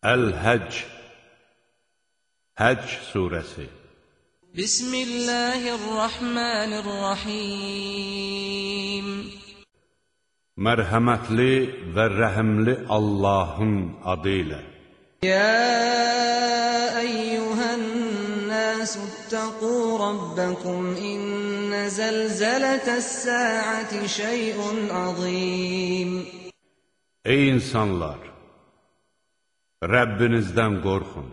Əl-Həc Həc surəsi Bismillahirrahmanirrahim. Mərhəmətli və rəhimli Allahın adı ilə. Ya eyyuhən nəsü attəqu rabbəkum innə zəlzələtəs səəəti şeyun azim. Ey insanlar! Rəbbinizdən qorxun.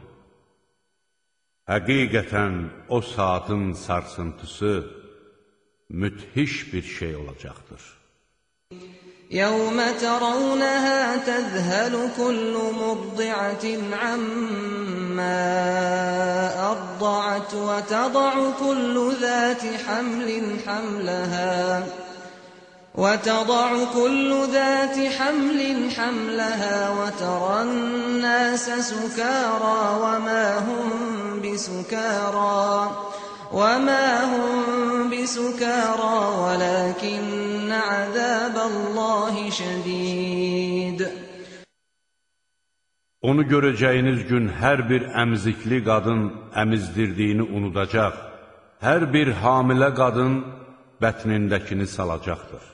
Həqiqətən o saatın sarsıntısı müthiş bir şey olacaqdır. يوم ترونها تذهل كل مرضعة عما أرضعت وتضع كل ذات حمل حملها وتضع كل ذات حمل حملها وترى الناس سكارى وما هم بسكارى وما هم بسكارى ولكن عذاب الله شديد Onu görəcəyiniz gün hər bir əmzikli qadın əmizdirdiyini unudacaq, hər bir hamilə qadın bətnindəkini salacaqdır.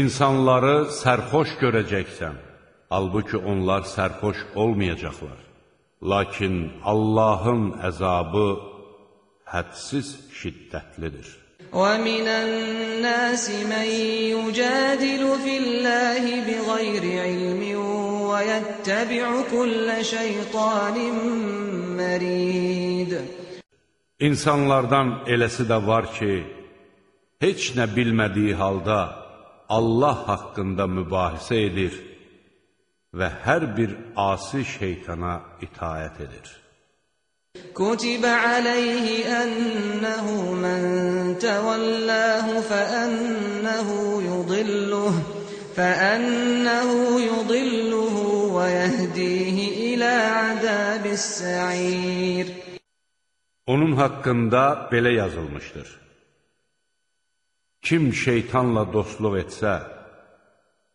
İnsanları sərxoş görəcəksən, halbuki onlar sərxoş olmayacaqlar. Lakin Allahın əzabı hədsiz şiddətlidir. ومن الناس من يجادل في الله بغير علم ويتبع كل شيطان مريد İnsanlardan eləsi də var ki, heç nə bilmədiyi halda Allah haqqında mübahisə edir və hər bir asi şeytana itayət edir. كتب عليه أنه من تولاه فأنه يضله فأنه يضله ويهديه إلى عذاب السعير Onun haqqında belə yazılmışdır. Kim şeytanla dostluq etsə,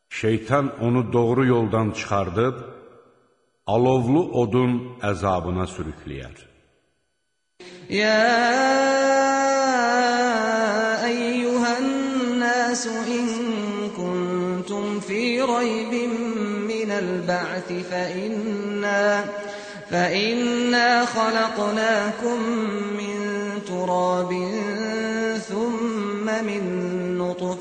şeytan onu doğru yoldan çıxardıb, alovlu odun əzabına sürükləyər. يا أيها الناس إن كنتم في ريب من البعث فإنا, فإنا خلقناكم من تراب ثم من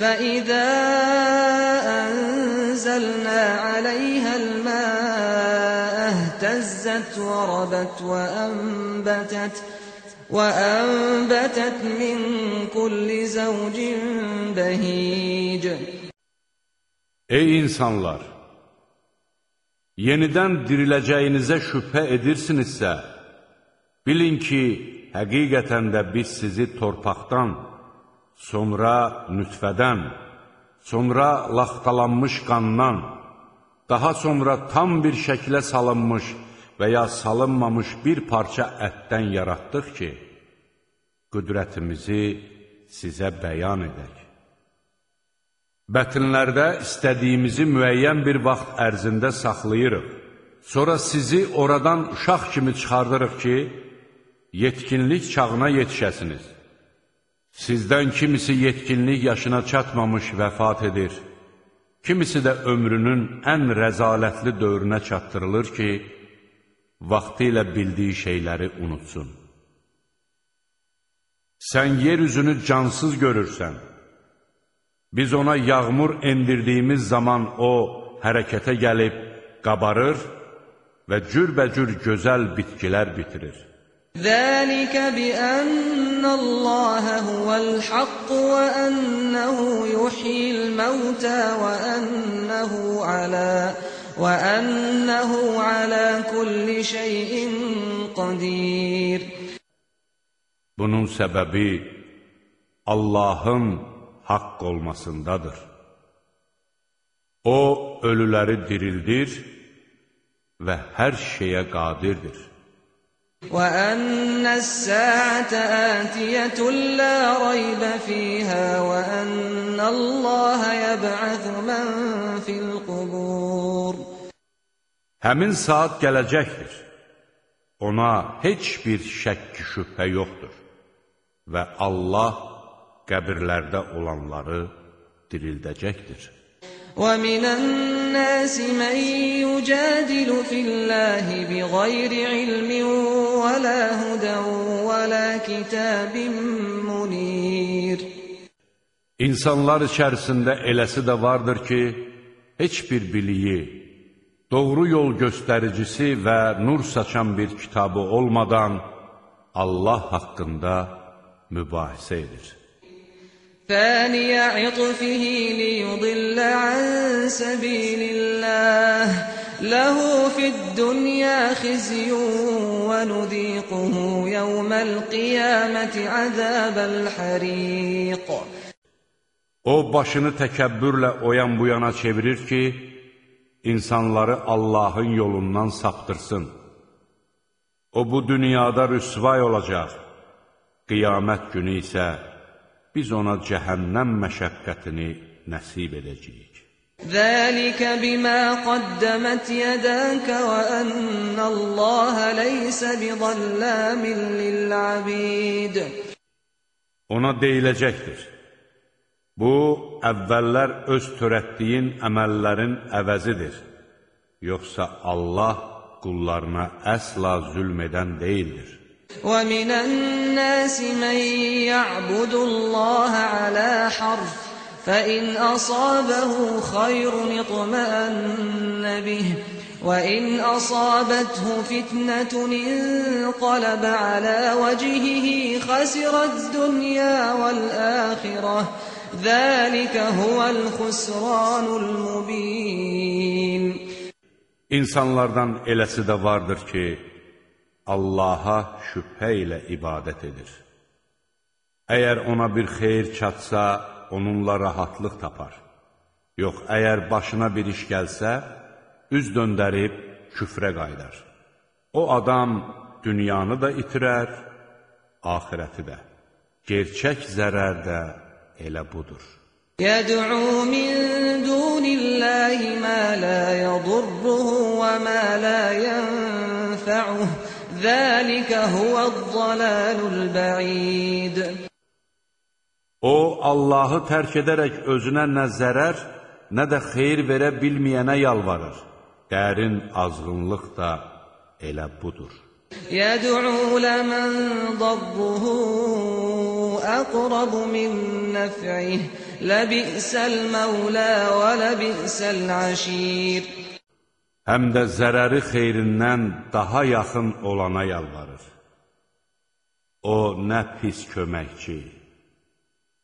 فإذا أنزلنا عليها الماء اهتزت وربت وأنبتت وأنبتت من كل زوج بهيج Ey insanlar! Yenidən diriləcəyinizə şübhə edirsinizsə, bilin ki, həqiqətən də biz sizi torpaqdan, sonra nütfədən, sonra laxtalanmış qandan, daha sonra tam bir şəklə salınmış və ya salınmamış bir parça ətdən yaratdıq ki, qüdrətimizi sizə bəyan edək. Bətinlərdə istədiyimizi müəyyən bir vaxt ərzində saxlayırıq. Sonra sizi oradan uşaq kimi çıxardırıq ki, yetkinlik çağına yetişəsiniz. Sizdən kimisi yetkinlik yaşına çatmamış vəfat edir, kimisi də ömrünün ən rəzalətli dövrünə çatdırılır ki, vaxtı ilə bildiyi şeyləri unutsun. Sən yer üzünü cansız görürsən. Biz ona yağmur endirdiyimiz zaman o hərəkətə gəlib qabarır və cürbəcür gözəl bitkilər bitirir. ذلك بأن الله هو الحق وأنه يحيي الموتى وأنه على وأنه على كل شيء قدير Bunun səbəbi Allahın haqq olmasındadır. O, ölüləri dirildir və hər şeyə qadirdir. وأن الساعة آتية لا ريب فيها وأن الله يبعث من في القبور Həmin saat gələcəkdir. Ona heç bir şəkk şübhə yoxdur. Və Allah qəbirlərdə olanları dirildəcəkdir. ومن الناس من يجادل في الله بغير علم ولا هدى ولا كتاب منير İnsanlar içərisində eləsi də vardır ki, heç bir biliyi, doğru yol göstəricisi və nur saçan bir kitabı olmadan Allah haqqında mübahisə edir. ثاني عطفه ليضل عن سبيل الله له في الدنيا خزي ونذيقه يوم القيامة عذاب الحريق O başını təkəbbürlə o yan bu yana çevirir ki, insanları Allahın yolundan saptırsın. O bu dünyada rüsvay olacaq, qiyamət günü isə biz ona cəhənnəm məşəqqətini nəsib edəcəyik. ذلك بما قدمت يداك وأن الله ليس بظلام للعبيد Ona deyiləcəkdir. Bu, əvvəllər öz törətdiyin əməllərin əvəzidir. Yoxsa Allah qullarına əsla zülm edən deyildir. ومن الناس من يعبد الله على حرف فإن أصابه خير اطمأن به وإن أصابته فتنة انقلب على وجهه خسر الدنيا والآخرة ذلك هو الخسران المبين İnsanlardan eləsi də vardır ki, Allaha şübhə ilə ibadət edir. Əgər ona bir xeyir çatsa, onunla rahatlıq tapar. Yox, əgər başına bir iş gəlsə, üz döndərib küfrə qayıdar. O adam dünyanı da itirər, axirəti də. Gerçək zərər də elə budur. Yəd'u min dunillahi ma la yadurruhu və ma la yənfa'uhu. Zəlikə huvəz-zalalul-bə'id. O, Allahı tərk edərək özünə nə zərər, nə də xeyir verə bilməyənə yalvarır. Dərin azğınlıq da elə budur. Yəd'u ləmən dadduhu əqrabu min nəf'ih, ləbi'səl məvlə və ləbi'səl əşir. Həm də zərəri xeyrindən daha yaxın olana yalvarır. O nə pis köməkçi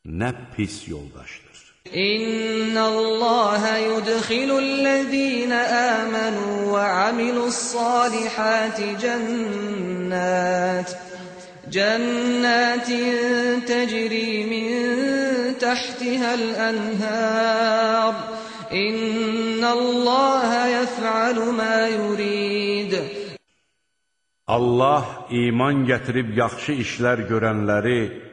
nə pis yoldaşdır. İnnallaha yudkhilul-lezina amanu və amilus-salihati cennat cennetin tecri min tahtiha'l enhar. İnnallaha yef'alu ma yurid. Allah iman gətirib yaxşı işlər görənləri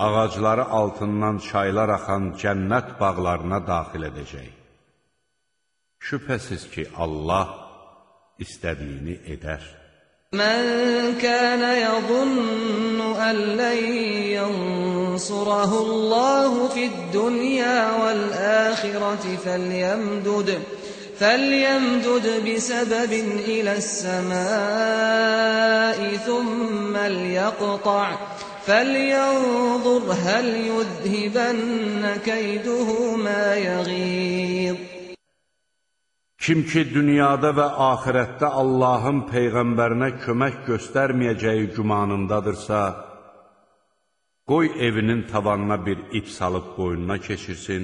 ağacları altından çaylar axan cənnət bağlarına daxil edəcək. Şübhəsiz ki, Allah istədiyini edər. من كان يظن أن لن ينصره الله في الدنيا والآخرة فليمدد فليمدد بسبب إلى السماء ثم ليقطع فلينظر هل يذهبن كيده ما يغيظ Kim ki dünyada və axirətdə Allahın Peyğəmbərinə kömək göstərməyəcəyi gümanındadırsa, qoy evinin tavanına bir ip salıb boynuna keçirsin,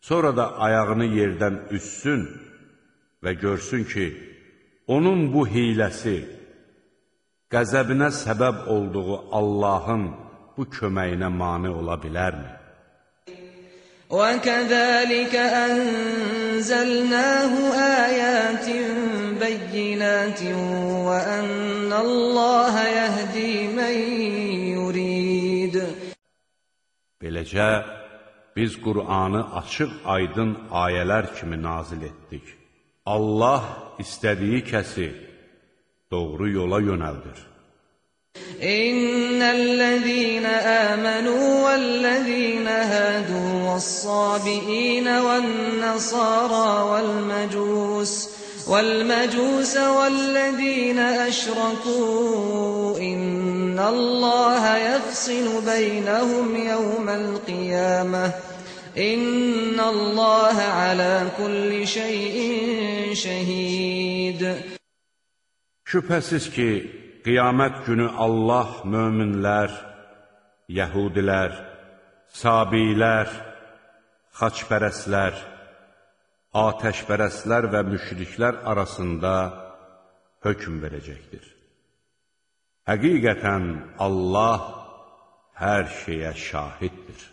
sonra da ayağını yerdən üssün və görsün ki, onun bu hiləsi, qəzəbinə səbəb olduğu Allahın bu köməyinə mane ola bilərmi? وكذلك أنزلناه آيات بينات وأن الله يهدي من يريد Beləcə, biz Qur'anı açıq aydın ayələr kimi nazil etdik. Allah istədiyi kəsi doğru yola. إن الذين آمنوا والذين هادوا والصابئين والنصارى والمجوس والمجوس والذين أشركوا إن الله يفصل بينهم يوم القيامة إن الله على كل شيء شهيد Şübhəsiz ki, qiyamət günü Allah möminlər, yəhudilər, sabilər, xaçpərəslər, atəşpərəslər və müşriklər arasında hökm verəcəkdir. Həqiqətən Allah hər şeyə şahiddir.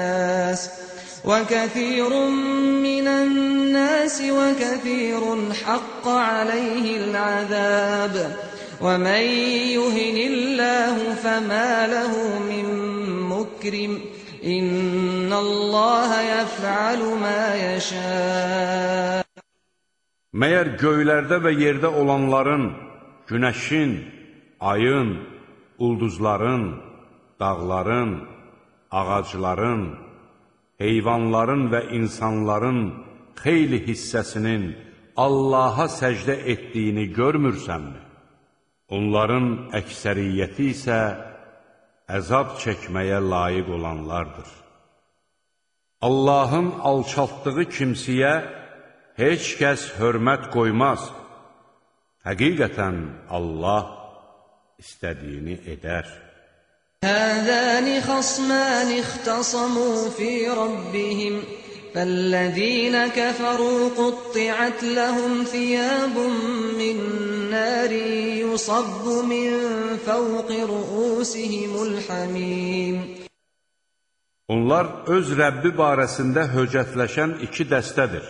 الناس وكثير من الناس وكثير حق عليه العذاب ومن يهن الله فما له من مكرم إن الله يفعل ما يشاء Məyər göylərdə və yerdə olanların, günəşin, ayın, ulduzların, dağların, ağacların, heyvanların və insanların xeyli hissəsinin Allaha səcdə etdiyini görmürsənmi? Onların əksəriyyəti isə əzab çəkməyə layiq olanlardır. Allahın alçaltdığı kimsiyə heç kəs hörmət qoymaz. Həqiqətən Allah istədiyini edər. هذان خصمان اختصموا في ربهم فالذين كفروا قطعت لهم ثياب من نار يصب من فوق رؤوسهم الحميم Onlar öz Rəbbi barəsində höcətləşən iki dəstədir.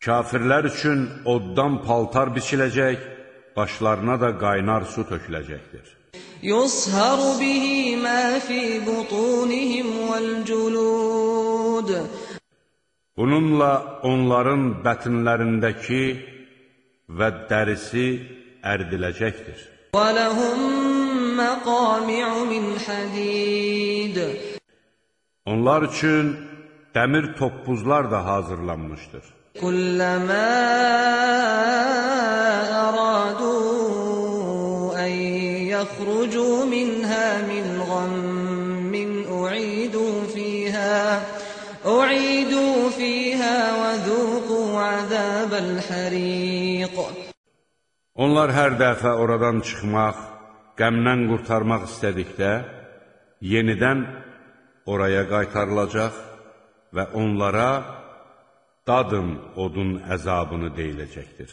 Kafirlər üçün oddan paltar biçiləcək, başlarına da qaynar su töküləcəkdir. يصهر به ما في بطونهم والجلود Bununla onların bətinlərindəki və dərisi ərdiləcəkdir. ولهم مقامع من حديد Onlar üçün dəmir toppuzlar da hazırlanmışdır. كلما أرادوا أن يخرجوا منها من غم أعيدوا فيها أعيدوا فيها وذوقوا عذاب الحريق Onlar hər dəfə oradan çıxmaq, qəmdən qurtarmaq istədikdə, yenidən oraya qaytarılacaq və onlara dadın odun əzabını deyiləcəkdir.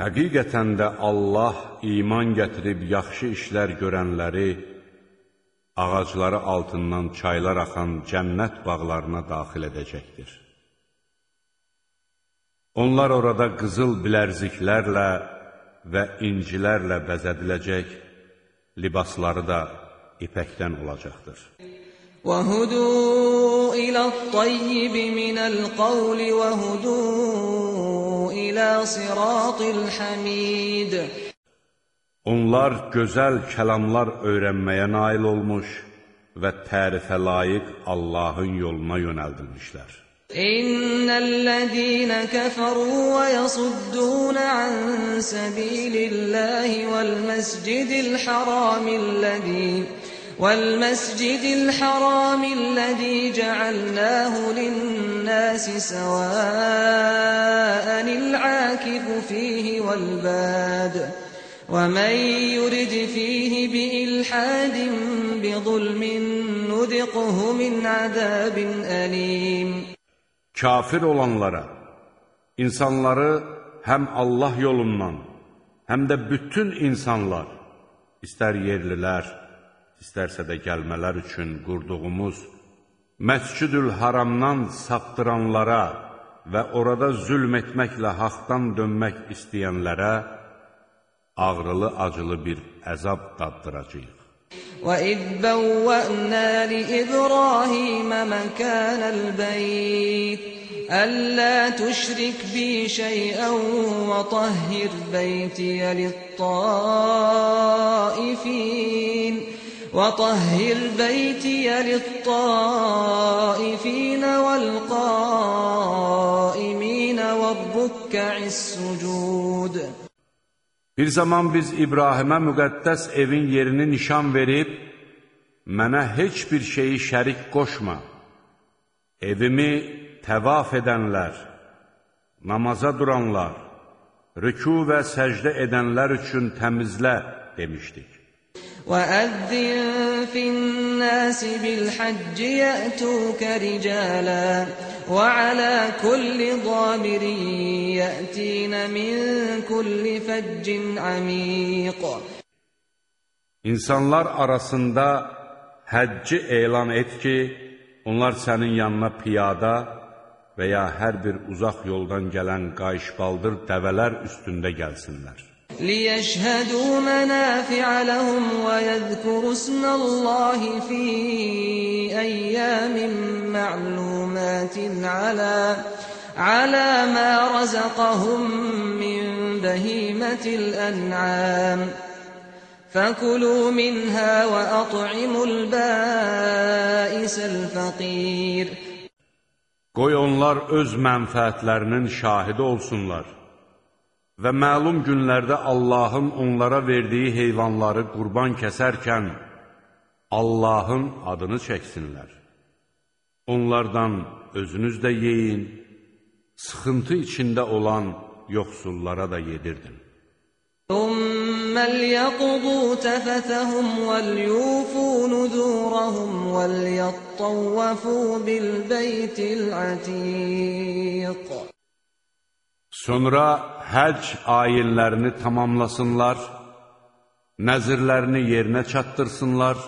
Həqiqətən də Allah iman gətirib yaxşı işlər görənləri ağacları altından çaylar axan cənnət bağlarına daxil edəcəkdir. Onlar orada qızıl bilərziklərlə və incilərlə bəzədiləcək, libasları da ipəkdən olacaqdır. وهدوا إلى الطيب من القول وهدوا إلى صراط الحميد Onlar gözəl kəlamlar öyrənməyə nail olmuş və tərifə layiq Allahın yoluna yönəldilmişlər. إن الذين كفروا ويصدون عن سبيل الله والمسجد الحرام الذي والمسجد الحرام الذي جعلناه للناس سواء العاكف فيه والباد ومن يرد فيه بإلحاد بظلم نذقه من عذاب أليم. Kafir olanlara, insanları həm Allah yolundan, həm də bütün insanlar, istər yerlilər, istərsə də gəlmələr üçün qurduğumuz Məscidül Haramdan saptıranlara və orada zülm etməklə haqdan dönmək istəyənlərə ağrılı-acılı bir əzab daddıracaq. وَإِذْ بَوَّأْنَا لِإِبْرَاهِيمَ مَكَانَ الْبَيْتِ أَلَّا تُشْرِكْ بِي شَيْئًا وَطَهِّرْ بَيْتِيَ لِلطَّائِفِينَ وطهر بيتي للطائفين والقائمين والركع السجود Bir zaman biz İbrahimə müqəddəs evin yerini nişan verib, mənə heç bir şeyi şərik qoşma. Evimi təvaf edənlər, namaza duranlar, rüku və səcdə edənlər üçün təmizlə demişdik. وأذن في الناس بالحج يأتوك رجالا وعلى كل ضامر يأتين من كل فج عميق İnsanlar arasında həcci elan et ki, onlar sənin yanına piyada və ya hər bir uzaq yoldan gələn qayışbaldır dəvələr üstündə gəlsinlər. ليشهدوا منافع لهم ويذكروا اسم الله في أيام معلومات على على ما رزقهم من بهيمة الأنعام فكلوا منها وأطعموا البائس الفقير Qoy onlar öz mənfəətlərinin şahidi olsunlar. və məlum günlərdə Allahın onlara verdiyi heyvanları qurban kəsərkən Allahın adını çəksinlər. Onlardan özünüz də yeyin, sıxıntı içində olan yoxsullara da yedirdin. Thummal yaqdu tafathahum wal yufu nuzurahum wal yattawafu bil baytil atiq Sonra həc ayinlərini tamamlasınlar, nəzirlərini yerinə çatdırsınlar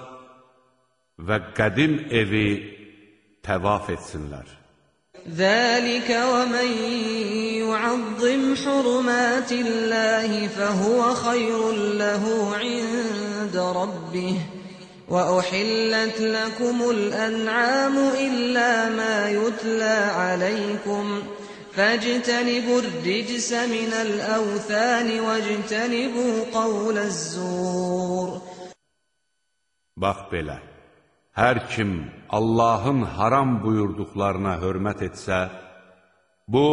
və qədim evi təvaf etsinlər. ذلك ومن يعظم حرمات الله فهو خير له عند ربه وأحلت لكم الأنعام إلا ما يتلى عليكم ۖ فاجتنبوا الرجس من الأوثان واجتنبوا قول الزور Bax belə, hər kim Allahın haram buyurduqlarına hörmət etsə, bu,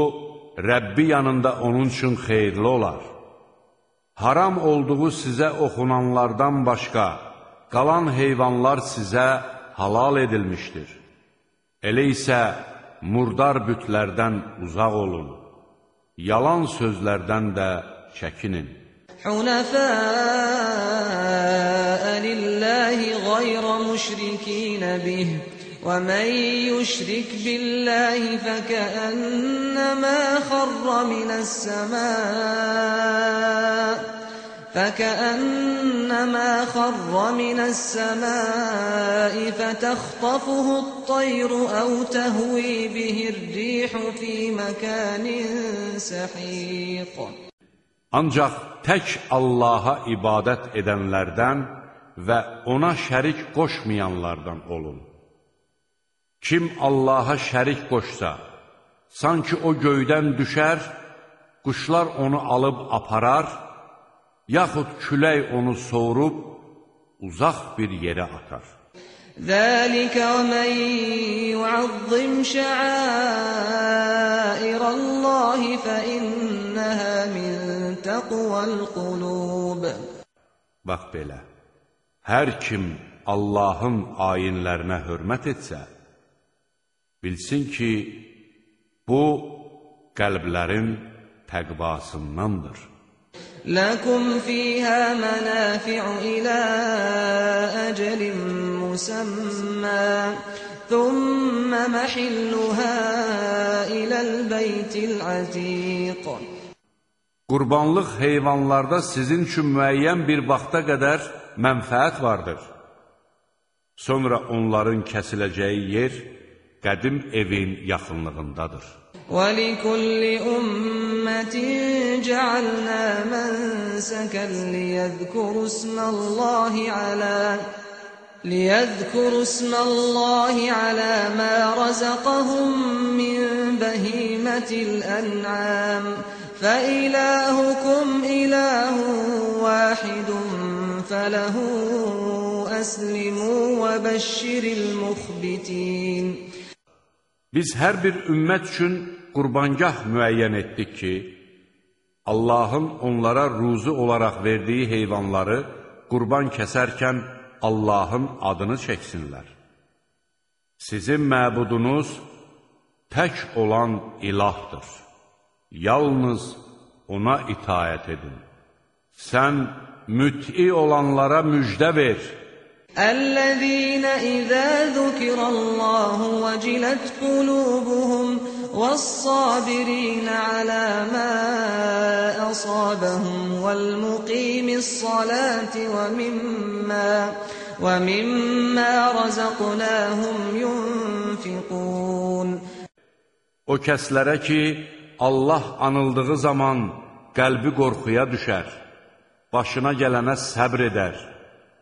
Rəbbi yanında onun üçün xeyirli olar. Haram olduğu sizə oxunanlardan başqa, qalan heyvanlar sizə halal edilmişdir. Elə isə, murdar bütlərdən uzaq olun, yalan sözlərdən də çəkinin. Hunəfəə lillahi qayrə müşrikinə bih və mən yüşrik billahi fəkəənnəmə xarra minəs səmə فكأنما خر من السماء فتخطفه الطير أو تهوي به الريح في مكان سحيق Ancaq tək Allaha ibadət edənlərdən və ona şərik qoşmayanlardan olun. Kim Allaha şərik qoşsa, sanki o göydən düşər, quşlar onu alıb aparar, yaxud külək onu soğurub uzaq bir yerə atar. Zəlikə mən yuazzim şəairəllahi fə innəhə min təqvəl qulub. Bax belə, hər kim Allahın ayinlərinə hörmət etsə, bilsin ki, bu qəlblərin təqvasındandır. لكم فيها منافع إلى أجل مسمى ثم محلها إلى البيت العتيق Qurbanlıq heyvanlarda sizin üçün müəyyən bir vaxta qədər mənfəət vardır. Sonra onların kəsiləcəyi yer qədim evin yaxınlığındadır. ولكل أمة جعلنا منسكا ليذكروا اسم الله على ليذكروا اسم الله على ما رزقهم من بهيمة الأنعام فإلهكم إله واحد فله أسلموا وبشر المخبتين Biz hər bir ümmət üçün qurbangah müəyyən etdik ki, Allahın onlara ruzu olaraq verdiyi heyvanları qurban kəsərkən Allahın adını çəksinlər. Sizin məbudunuz tək olan ilahdır. Yalnız ona itayət edin. Sən müt'i olanlara müjdə ver. الذين إذا ذكر الله وجلت قلوبهم والصابرين على ما أصابهم والمقيم الصلاة ومما ومما رزقناهم ينفقون O kəslərə ki, Allah anıldığı zaman qəlbi qorxuya düşər, başına gələnə səbr edər,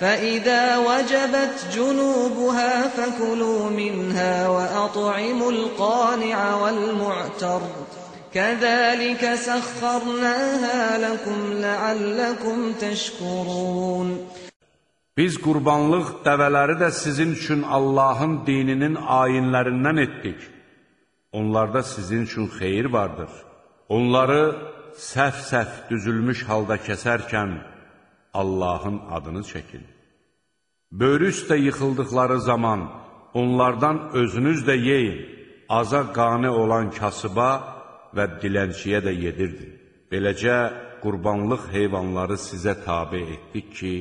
فإذا وجبت جنوبها فكلوا منها وأطعموا القانع والمعتر كذلك سخرناها لكم لعلكم تشكرون Biz qurbanlıq dəvələri də sizin üçün Allahın dininin ayinlərindən etdik. Onlarda sizin üçün xeyir vardır. Onları səhv-səhv düzülmüş halda kəsərkən Allahın adını çəkin. Böyrü üstə yıxıldıqları zaman onlardan özünüz də yeyin. Aza qane olan kasıba və dilənçiyə də yedirdin. Beləcə, qurbanlıq heyvanları sizə tabi etdik ki,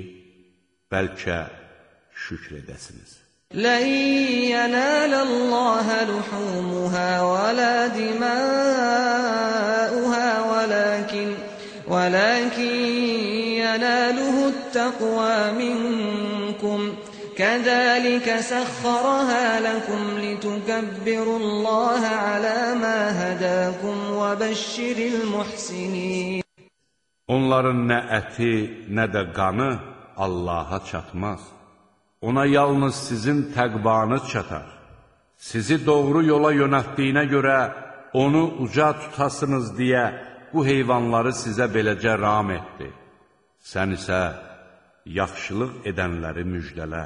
bəlkə şükr edəsiniz. لن ينال الله لحومها ولا دماؤها يناله التقوى منكم كذلك سخرها لكم لتكبروا الله على ما هداكم وبشر المحسنين Onların nə əti, nə də qanı Allaha çatmaz. Ona yalnız sizin təqvanız çatar. Sizi doğru yola yönətdiyinə görə onu uca tutasınız deyə bu heyvanları sizə beləcə ram etdi. sən isə yaxşılıq edənləri müjdələ.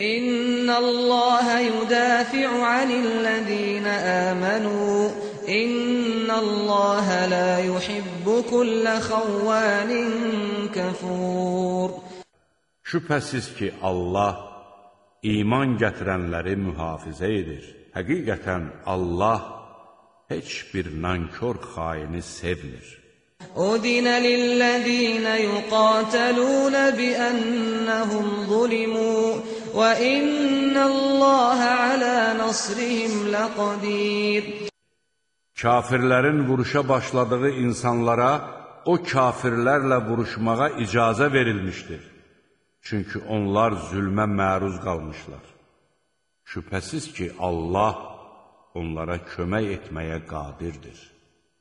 İnnallaha yudafi'u anillezina amanu innallaha la yuhibbu kulla khawwanin kafur Şübhəsiz ki Allah iman gətirənləri mühafizə edir. Həqiqətən Allah heç bir nankor xaini sevmir. أذن للذين يقاتلون بأنهم ظلموا وإن الله على نصرهم لقدير Kafirlərin vuruşa başladığı insanlara o kafirlərlə vuruşmağa icazə verilmişdir. Çünki onlar zülmə məruz qalmışlar. Şübhəsiz ki, Allah onlara kömək etməyə qadirdir.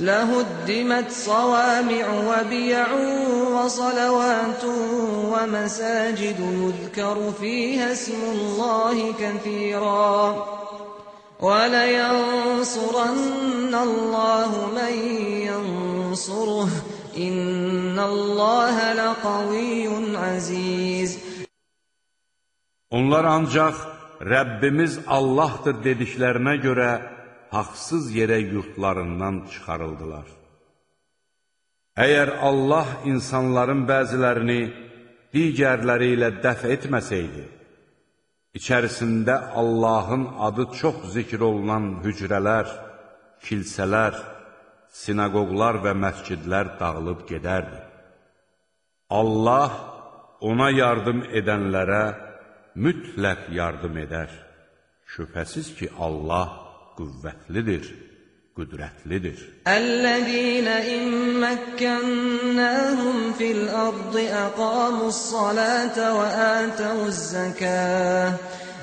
لهدمت صوامع وبيع وصلوات ومساجد يذكر فيها اسم الله كثيرا. ولينصرن الله من ينصره. إن الله لقوي عزيز. Onlar ancaq Rəbbimiz Allahdır dediklərinə görə haqsız yerə yurtlarından çıxarıldılar. Əgər Allah insanların bəzilərini digərləri ilə dəf etməsəydi, içərisində Allahın adı çox zikr olunan hücrələr, kilsələr, sinagoglar və məscidlər dağılıb gedərdi. Allah ona yardım edənlərə mütləq yardım edər. Şübhəsiz ki, Allah qüvvətlidir, qüdrətlidir. الذين إن مكناهم في الأرض أقاموا الصلاة وآتوا الزكاة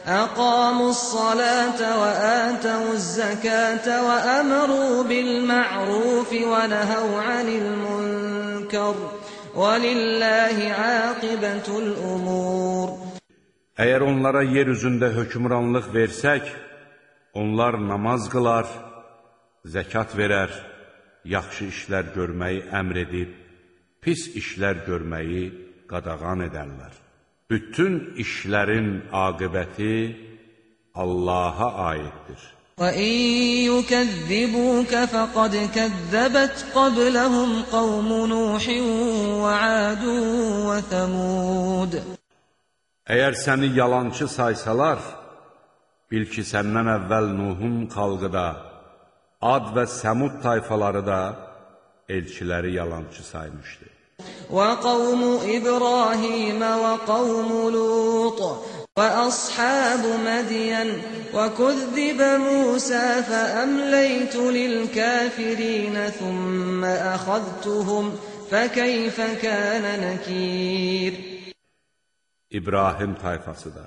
أقاموا الصلاة وآتوا الزكاة وأمروا بالمعروف ونهوا عن المنكر ولله عاقبة الأمور Əgər onlara yer üzündə hökmranlıq versək, onlar namaz qılar, zəkat verər, yaxşı işlər görməyi əmr edib, pis işlər görməyi qadağan edərlər. Bütün işlərin aqibəti Allaha aiddir. وإن يكذبوك فقد كذبت قبلهم قوم نوح وعاد وثمود Əgər səni yalançı saysalar, bil ki, səndən əvvəl Nuhun xalqı da, Ad və Səmud tayfaları da elçiləri yalançı saymışdı. وقوم إبراهيم وقوم لوط وأصحاب مدين وكذب موسى فأمليت للكافرين ثم أخذتهم فكيف كان نكير İbrahim tayfası da,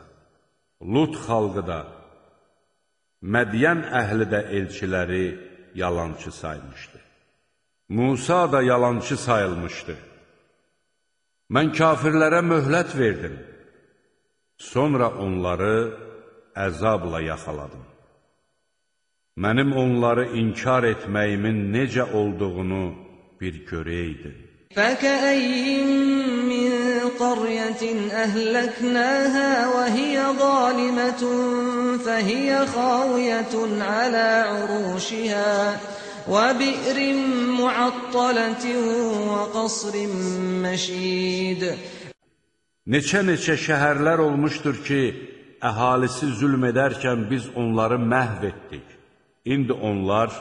Lut xalqı da, Mədiyən əhli də elçiləri yalançı saymışdı. Musa da yalançı sayılmışdı. Mən kafirlərə möhlət verdim. Sonra onları əzabla yaxaladım. Mənim onları inkar etməyimin necə olduğunu bir görəydi. Fəkəyyim min qaryətin əhləknəhə və hiyə zalimetun فهي خاوية على عروشها وبئر معطلة وقصر مشيد Neçə-neçə şəhərlər olmuşdur ki, əhalisi zülm edərkən biz onları məhv etdik. İndi onlar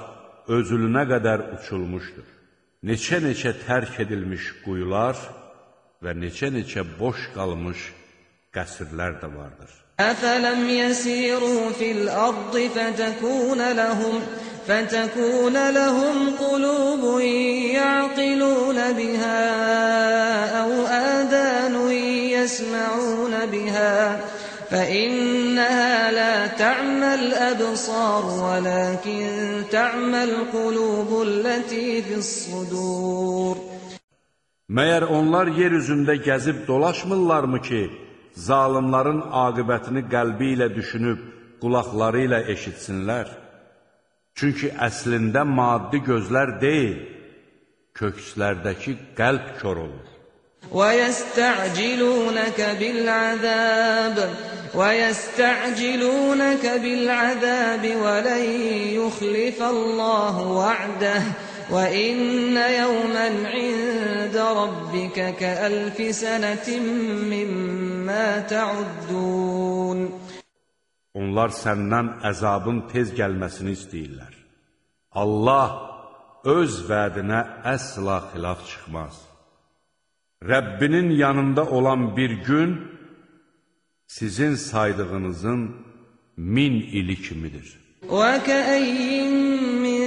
özülünə qədər uçulmuşdur. Neçə-neçə tərk edilmiş quyular və neçə-neçə boş qalmış qəsrlər də vardır. أفلم يسيروا في الأرض فتكون لهم فتكون لهم قلوب يعقلون بها أو آذان يسمعون بها فإنها لا تعمى الأبصار ولكن تعمى القلوب التي في الصدور Məyər onlar yer üzündə gəzib dolaşmırlarmı ki, zalimların aqibətini qəlbi ilə düşünüb, qulaqları ilə eşitsinlər? Çünki əslində maddi gözlər deyil, kökslərdəki qəlb kör olur. وَيَسْتَعْجِلُونَكَ بِالْعَذَابِ وَيَسْتَعْجِلُونَكَ بِالْعَذَابِ وَلَنْ يُخْلِفَ اللَّهُ وَعْدَهُ وَإِنَّ يَوْمًا عِندَ رَبِّكَ كَأَلْفِ سَنَةٍ مِّمَّا تَعُدُّونَ Onlar səndən əzabın tez gəlməsini istəyirlər. Allah öz vədinə əsla xilaf çıxmaz. Rəbbinin yanında olan bir gün sizin saydığınızın min ili kimidir. وَكَأَيِّن مِّن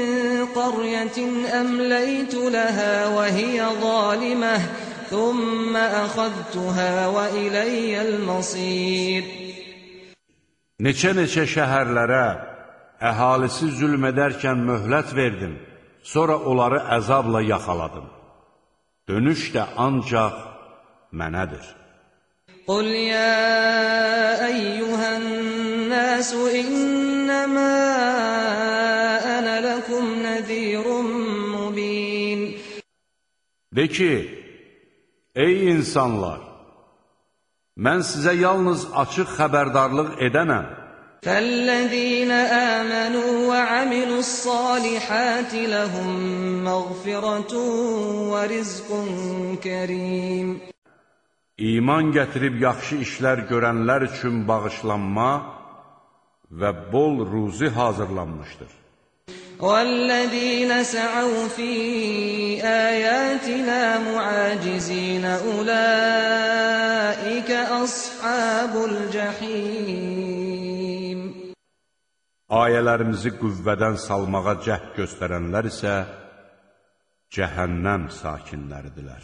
قَرْيَةٍ أَمْلَيْتُ لَهَا وَهِيَ ظَالِمَةٌ ثُمَّ أَخَذْتُهَا وَإِلَيَّ الْمَصِيرُ Neçə-neçə şəhərlərə əhalisi zülm edərkən möhlət verdim, sonra onları əzabla yaxaladım. Dönüş də ancaq mənədir. قل يا أيها الناس إنما De ki, ey insanlar, mən sizə yalnız açıq xəbərdarlıq edənəm. فالذين آمنوا وعملوا الصالحات لهم مغفرة ورزق كريم İman gətirib yaxşı işlər görənlər üçün bağışlanma və bol ruzi hazırlanmışdır. والذين سعوا في آياتنا معاجزين أولئك أصحاب الجحيم Ayələrimizi qüvvədən salmağa cəhd göstərənlər isə cəhənnəm sakinləridirlər.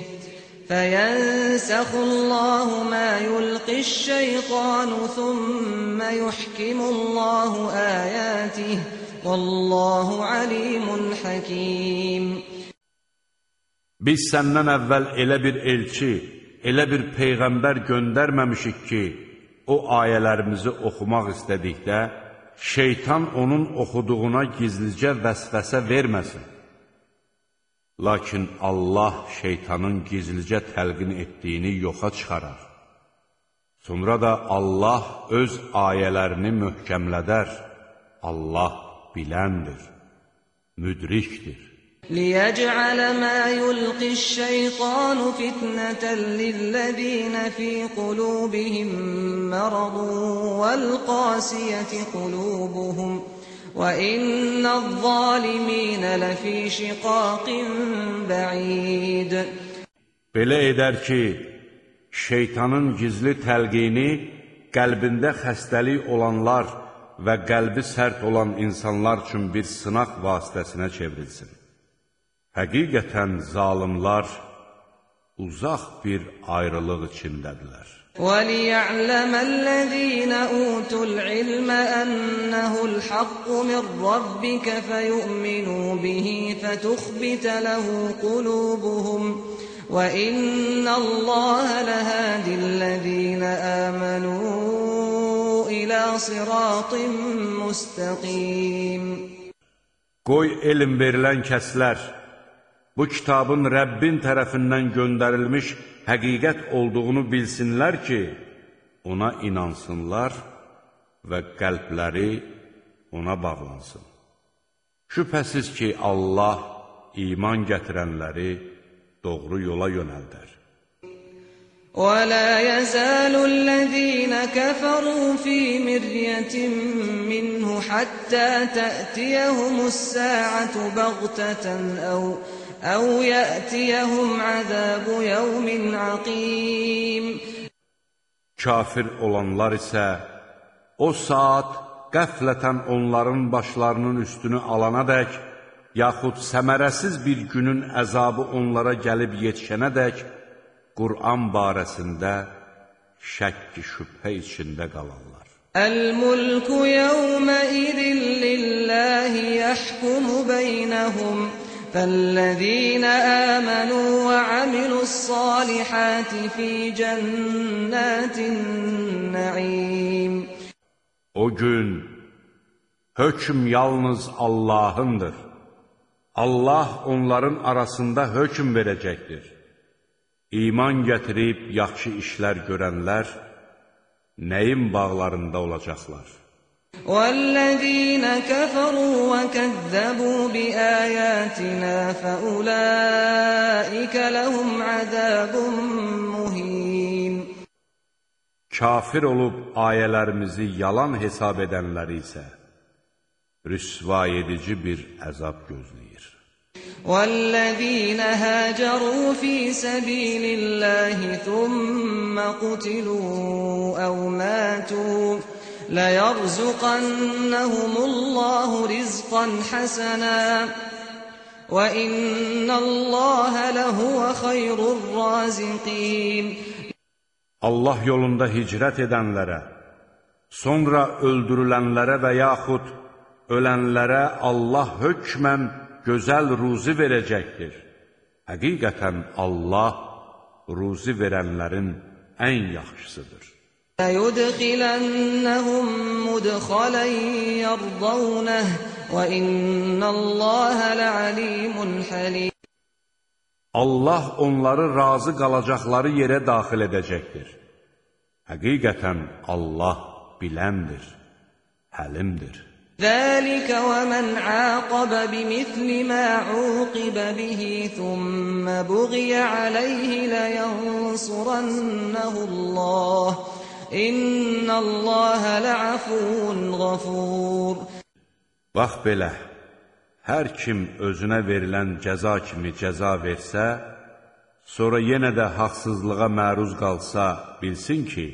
فينسخ الله ما يلقي الشيطان ثم يحكم الله آياته والله عليم حكيم Biz səndən əvvəl elə bir elçi, elə bir peyğəmbər göndərməmişik ki, o ayələrimizi oxumaq istədikdə, şeytan onun oxuduğuna gizlicə vəsvəsə verməsin. Lakin Allah şeytanın gizlicə təlqin etdiyini yoxa çıxarar. Sonra da Allah öz ayələrini möhkəmlədər. Allah biləndir, müdrikdir. ليجعل ما يلقي الشيطان فتنة للذين في قلوبهم مرض والقاسية قلوبهم وإن الظالمين لفي شقاق بعيد Belə edər ki, şeytanın gizli təlqini qəlbində xəstəlik olanlar və qəlbi sərt olan insanlar üçün bir sınaq vasitəsinə çevrilsin. Həqiqətən zalimlar uzaq bir ayrılıq içindədirlər. وليعلم الذين أوتوا العلم أنه الحق من ربك فيؤمنوا به فتخبت له قلوبهم وإن الله لهادي الذين آمنوا إلى صراط مستقيم. Qoy elm verilən kəslər bu kitabın Rəbbin tərəfindən göndərilmiş həqiqət olduğunu bilsinlər ki, ona inansınlar və qəlbləri ona bağlansın. Şübhəsiz ki, Allah iman gətirənləri doğru yola yönəldər. ولا يزال الذين كفروا في مرية منه حتى تأتيهم الساعة بغتة أو أو يأتيهم عذاب يوم عقيم Kafir olanlar isə o saat qəflətən onların başlarının üstünü alana dək, yaxud səmərəsiz bir günün əzabı onlara gəlib yetişənə dək, Qur'an barəsində şəkki şübhə içində qalarlar. Əl-mulku yevmə idin lillahi yəhkumu beynəhum فالذين آمنوا وعملوا الصالحات في جنات النعيم O gün hökm yalnız Allahındır. Allah onların arasında hökm verəcəkdir. İman gətirib yaxşı işlər görənlər nəyin bağlarında olacaqlar? وَالَّذِينَ كَفَرُوا وَكَذَّبُوا بِآيَاتِنَا فَأُولَٰئِكَ لَهُمْ عَذَابٌ مُّهِينٌ Kafir olub ayələrimizi yalan hesab edənləri isə rüsva edici bir əzab gözləyir. والذين هاجروا في سبيل الله ثم قتلوا أو ماتوا ليرزقنهم الله رزقا حسنا وإن الله لهو خير الرازقين Allah yolunda hicrət edənlərə, sonra öldürülənlərə və yaxud ölənlərə Allah hökmən gözəl ruzi verəcəkdir. Həqiqətən Allah ruzi verənlərin ən yaxşısıdır. لَيُدْخِلَنَّهُمْ مُدْخَلًا يَرْضَوْنَهُ وَإِنَّ اللَّهَ لَعَلِيمٌ حَلِيمٌ Allah onları razı qalacaqları yerə daxil edəcəkdir. Həqiqətən Allah biləndir, həlimdir. ذلك ومن عاقب بمثل ما عوقب به ثم بغي عليه لينصرنه الله إن الله لعفو غفور Bax belə, hər kim özünə verilən cəza kimi cəza versə, sonra yenə də haqsızlığa məruz qalsa, bilsin ki,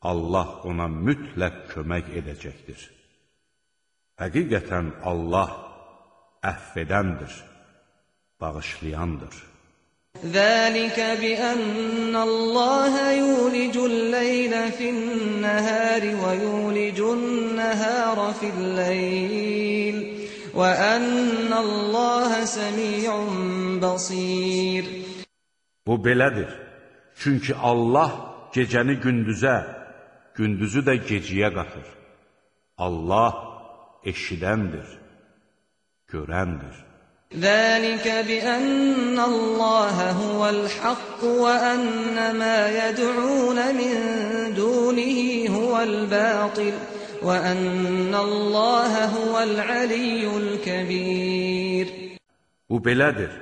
Allah ona mütləq kömək edəcəkdir. Həqiqətən Allah əff edəndir, bağışlayandır. Zəlikə bi'ənnəllaha yulicul leylə fin-nəhəri və yulicun nəhərə fil-leyl və ənəllaha səmi'un basir. Bu belədir. Çünki Allah gecəni gündüzə, gündüzü də geciyə qatır. Allah eşidəndir, görəndir. Zəlikə bi'ənnəllaha huvəl-haqq və ənnəmə yəd'un min dunihi huvəl-batil və ənnəllaha huvəl-aliyyul kəbir. Bu belədir,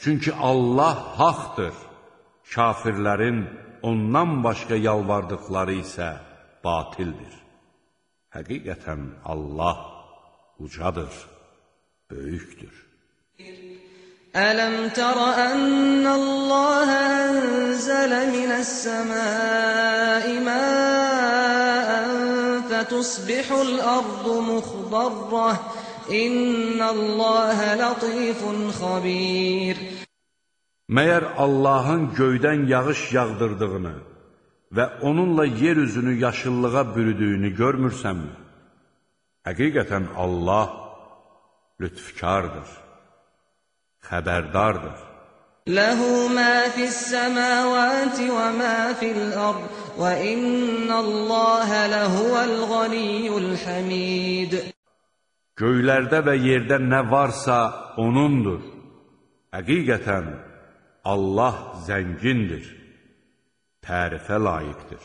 çünki Allah haqdır, kafirlərin ondan başqa yalvardıqları isə batildir. Həqiqətən Allah ucadır, böyükdür. Ələm tərə ənəlləhə ənzələ minəs-səmai məən fətusbihul ardu muxdarrah İnnəlləhə latifun xabir Məyər Allahın göydən yağış yağdırdığını və onunla yer üzünü yaşıllığa bürüdüyünü görmürsənmi? Həqiqətən Allah lütfkardır, xəbərdardır. Ləhu mə fis-səmavati və mə fil-ard və innəlləhə ləhuvəl-ğaniyyul həmid. Göylərdə və yerdə nə varsa O'nundur. Həqiqətən Allah zəngindir, tərifə layiqdir.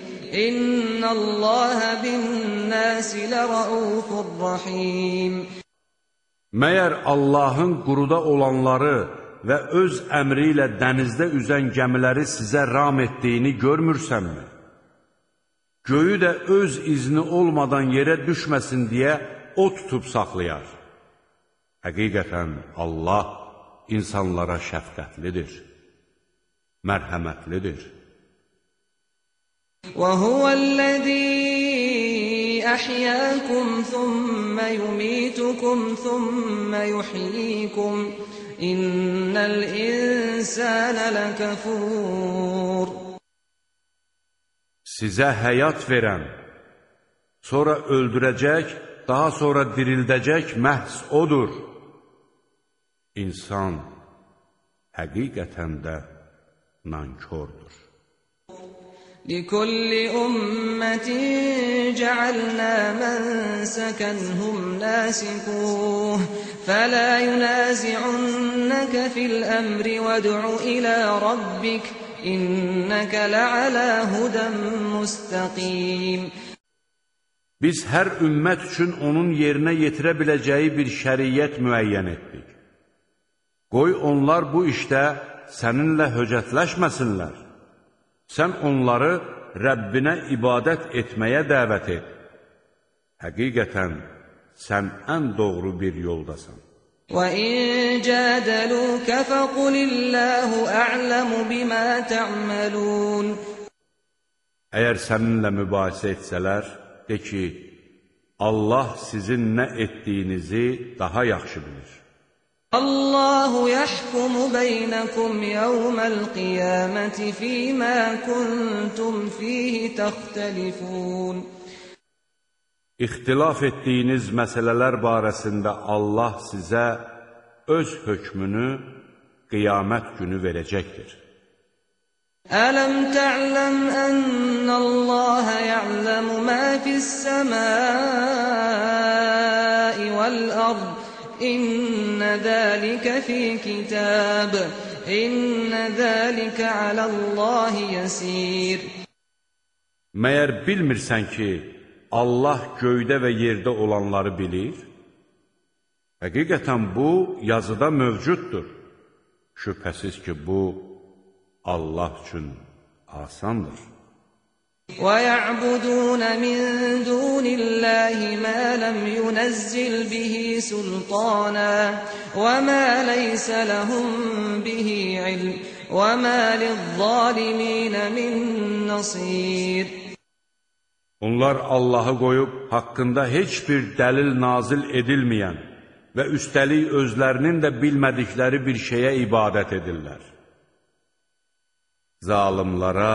İnnallaha bin-nasi laraufur rahim. Məyər Allahın quruda olanları və öz əmri ilə dənizdə üzən gəmiləri sizə ram etdiyini görmürsənmi? Göyü də öz izni olmadan yerə düşməsin deyə o tutub saxlayar. Həqiqətən Allah insanlara şəfqətlidir, mərhəmətlidir. وَهُوَ الَّذِي أَحْيَاكُمْ ثُمَّ يُمِيتُكُمْ ثُمَّ يُحْيِيكُمْ إِنَّ الْإِنسَانَ لَكَفُورٌ Sizə həyat verən, sonra öldürəcək, daha sonra dirildəcək məhz odur. İnsan həqiqətən də nankordur. لكل أمة جعلنا منسكا هم ناسكوه فلا ينازعنك في الأمر وادع إلى ربك إنك لعلى هدى مستقيم Biz hər ümmət üçün onun yerinə yetirə biləcəyi bir şəriyyət müəyyən etdik. Qoy onlar bu işdə səninlə höcətləşməsinlər. Sən onları Rəbbinə ibadət etməyə dəvət et. Həqiqətən, sən ən doğru bir yoldasan. وَإِن جَادَلُوكَ فَقُلِ اللَّهُ أَعْلَمُ بِمَا تَعْمَلُونَ Əgər səninlə mübahisə etsələr, de ki, Allah sizin nə etdiyinizi daha yaxşı bilir. الله يحكم بينكم يوم القيامة فيما كنتم فيه تختلفون İxtilaf etdiyiniz məsələlər barəsində Allah sizə öz hökmünü qiyamət günü verəcəkdir. ألم تعلم أن الله يعلم ما في İnne zalika fi kitab. İnne zalika alallahi yasir. Məyər bilmirsən ki, Allah göydə və yerdə olanları bilir? Həqiqətən bu yazıda mövcuddur. Şübhəsiz ki, bu Allah üçün asandır. ويعبدون من دون الله ما لم ينزل به سلطانا وما ليس لهم به علم وما للظالمين من نصير Onlar Allahı qoyub haqqında heç bir dəlil nazil edilməyən və üstəlik özlərinin də bilmədikləri bir şeyə ibadət edirlər. Zalimlara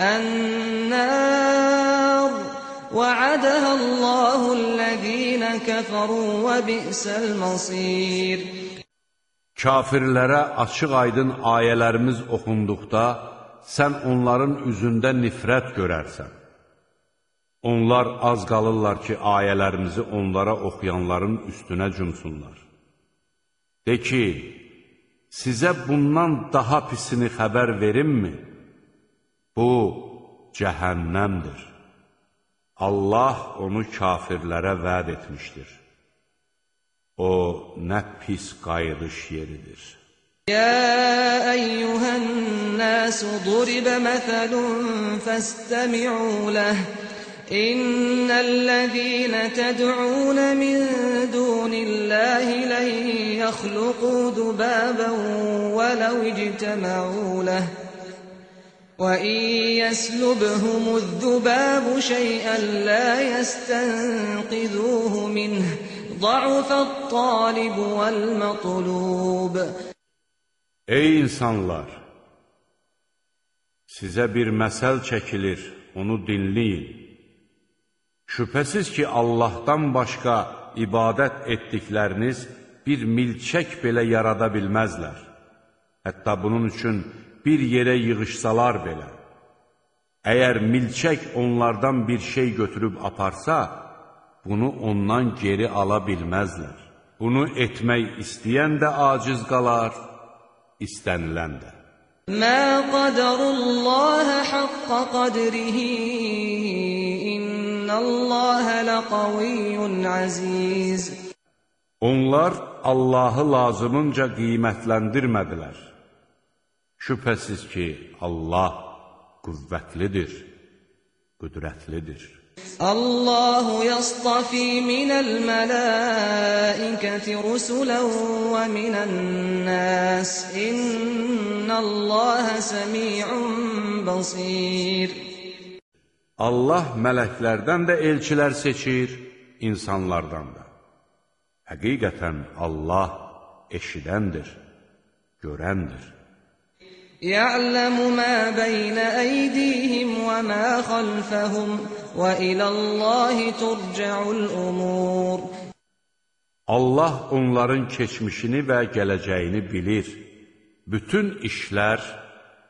النار وعدها الله الذين كفروا وبئس المصير Kafirlərə açıq-aydın ayələrimiz oxunduqda, sən onların üzündə nifrət görərsən. Onlar az qalırlar ki, ayələrimizi onlara oxuyanların üstünə cümsunlar. De ki, sizə bundan daha pisini xəbər verimmi? Bu, cəhənnəmdir. Allah onu kafirlərə vəd etmişdir. O, nə pis qayıdış yeridir. يا أيها الناس ضرب مثل فاستمعوا له إن الذين تدعون من دون الله لن يخلقوا ذبابا ولو اجتمعوا له وإن يسلبهم الذباب شيئا لا يستنقذوه منه ضعف الطالب والمطلوب Ey insanlar! Sizə bir məsəl çəkilir, onu dinləyin. Şübhəsiz ki, Allahdan başqa ibadət etdikləriniz bir milçək belə yarada bilməzlər. Hətta bunun üçün bir yerə yığışsalar belə. Əgər milçək onlardan bir şey götürüb aparsa, bunu ondan geri ala bilməzlər. Bunu etmək istəyən də aciz qalar, istənilən də. Mə qadarullah haqqa qadrihi innəlləhə ləqaviyyun aziz. Onlar Allahı lazımınca qiymətləndirmədilər. Şübhəsiz ki, Allah qüvvətlidir, qüdrətlidir. Allahu yastafi minəl mələikəti rusulən və minən nəs. İnnəlləhə səmi'un basir. Allah mələklərdən də elçilər seçir, insanlardan da. Həqiqətən Allah eşidəndir, görəndir. يعلم ما بين أيديهم وما خلفهم وإلى الله ترجع الأمور Allah onların keçmişini və gələcəyini bilir. Bütün işlər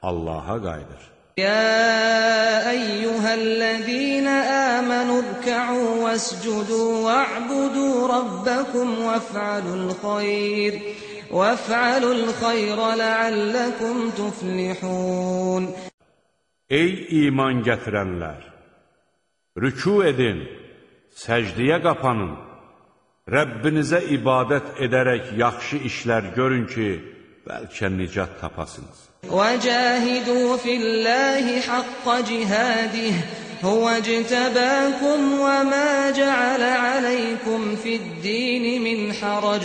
Allaha qayıdır. يا أيها الذين آمنوا اركعوا واسجدوا واعبدوا ربكم وافعلوا الخير وَافْعَلُوا الْخَيْرَ لَعَلَّكُمْ تُفْلِحُونَ Ey iman gətirənlər! Rükû edin, səcdiyə qapanın, Rəbbinizə ibadət edərək yaxşı işlər görün ki, bəlkə nicat tapasınız. وَجَاهِدُوا فِي اللَّهِ حَقَّ جِهَادِهِ هُوَ اجْتَبَاكُمْ وَمَا جَعَلَ عَلَيْكُمْ فِي الدِّينِ مِنْ حَرَجٍ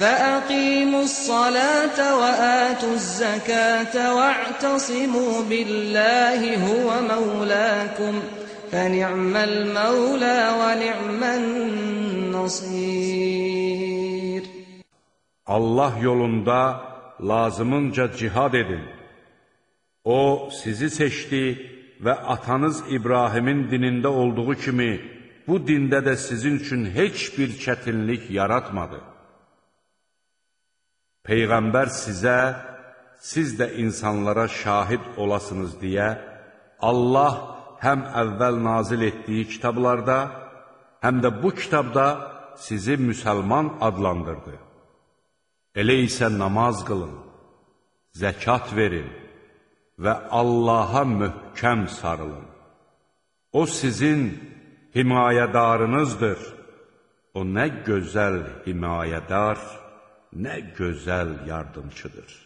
فأقيموا الصلاة وآتوا الزكاة واعتصموا بالله هو مولاكم فنعم المولى ونعم النصير Allah yolunda lazımınca cihad edin. O sizi seçdi və atanız İbrahimin dinində olduğu kimi bu dində də sizin üçün heç bir çətinlik yaratmadı. Peyğəmbər sizə, siz də insanlara şahid olasınız deyə, Allah həm əvvəl nazil etdiyi kitablarda, həm də bu kitabda sizi müsəlman adlandırdı. Elə isə namaz qılın, zəkat verin və Allaha möhkəm sarılın. O sizin himayədarınızdır. O nə gözəl himayədar, nə gözəl yardımçıdır.